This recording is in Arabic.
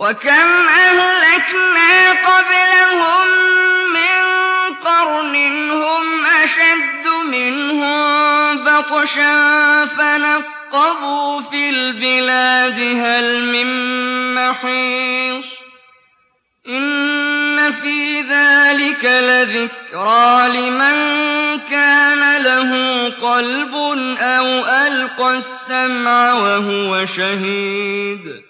وكم أهلكنا قبلهم من قرن هم أشد منهم بطشا فنقبوا في البلاد هل من محيص إن في ذلك لذكرى لمن كان له قلب أو ألقى السمع وهو شهيد